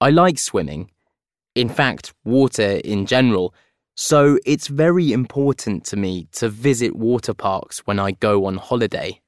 I like swimming. In fact, water in general. So it's very important to me to visit water parks when I go on holiday.